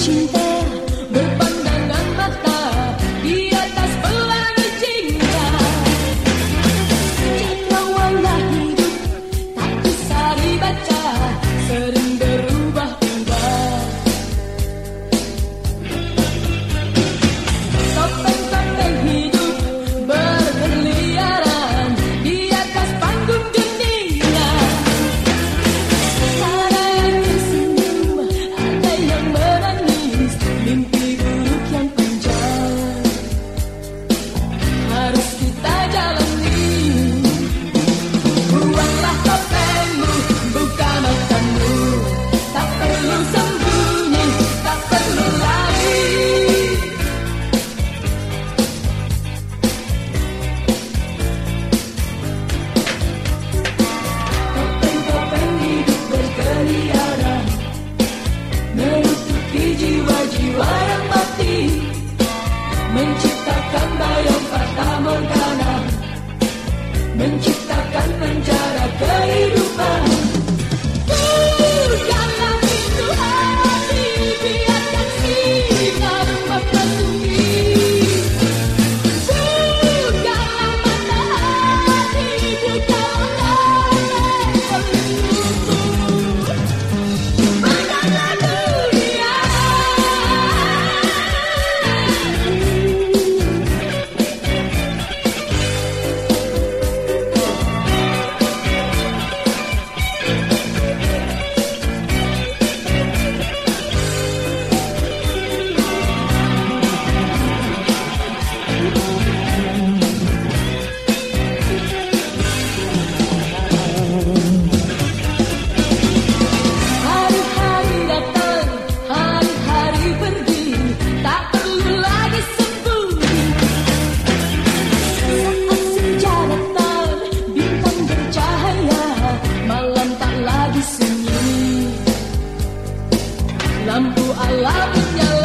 cinta menciptakan Lampu alam menyala,